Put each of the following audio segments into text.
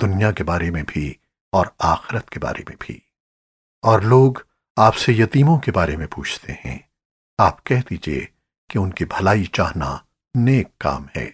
दुनिया के बारे में भी और आखिरत के बारे में भी। और लोग आपसे यतीमों के बारे में पूछते हैं। आप कह दीजिए कि उनकी भलाई चाहना नेक काम है।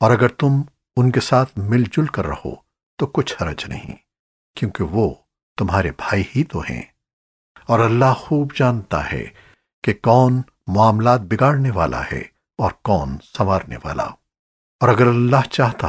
और अगर तुम उनके साथ मिलजुल कर रहो तो कुछ हरज नहीं, क्योंकि वो तुम्हारे भाई ही तो हैं। और अल्लाह खूब जानता है कि कौन मामलात बिगाड़ने वाला है और कौन संवारने वाला। और अगर अल्लाह चाहता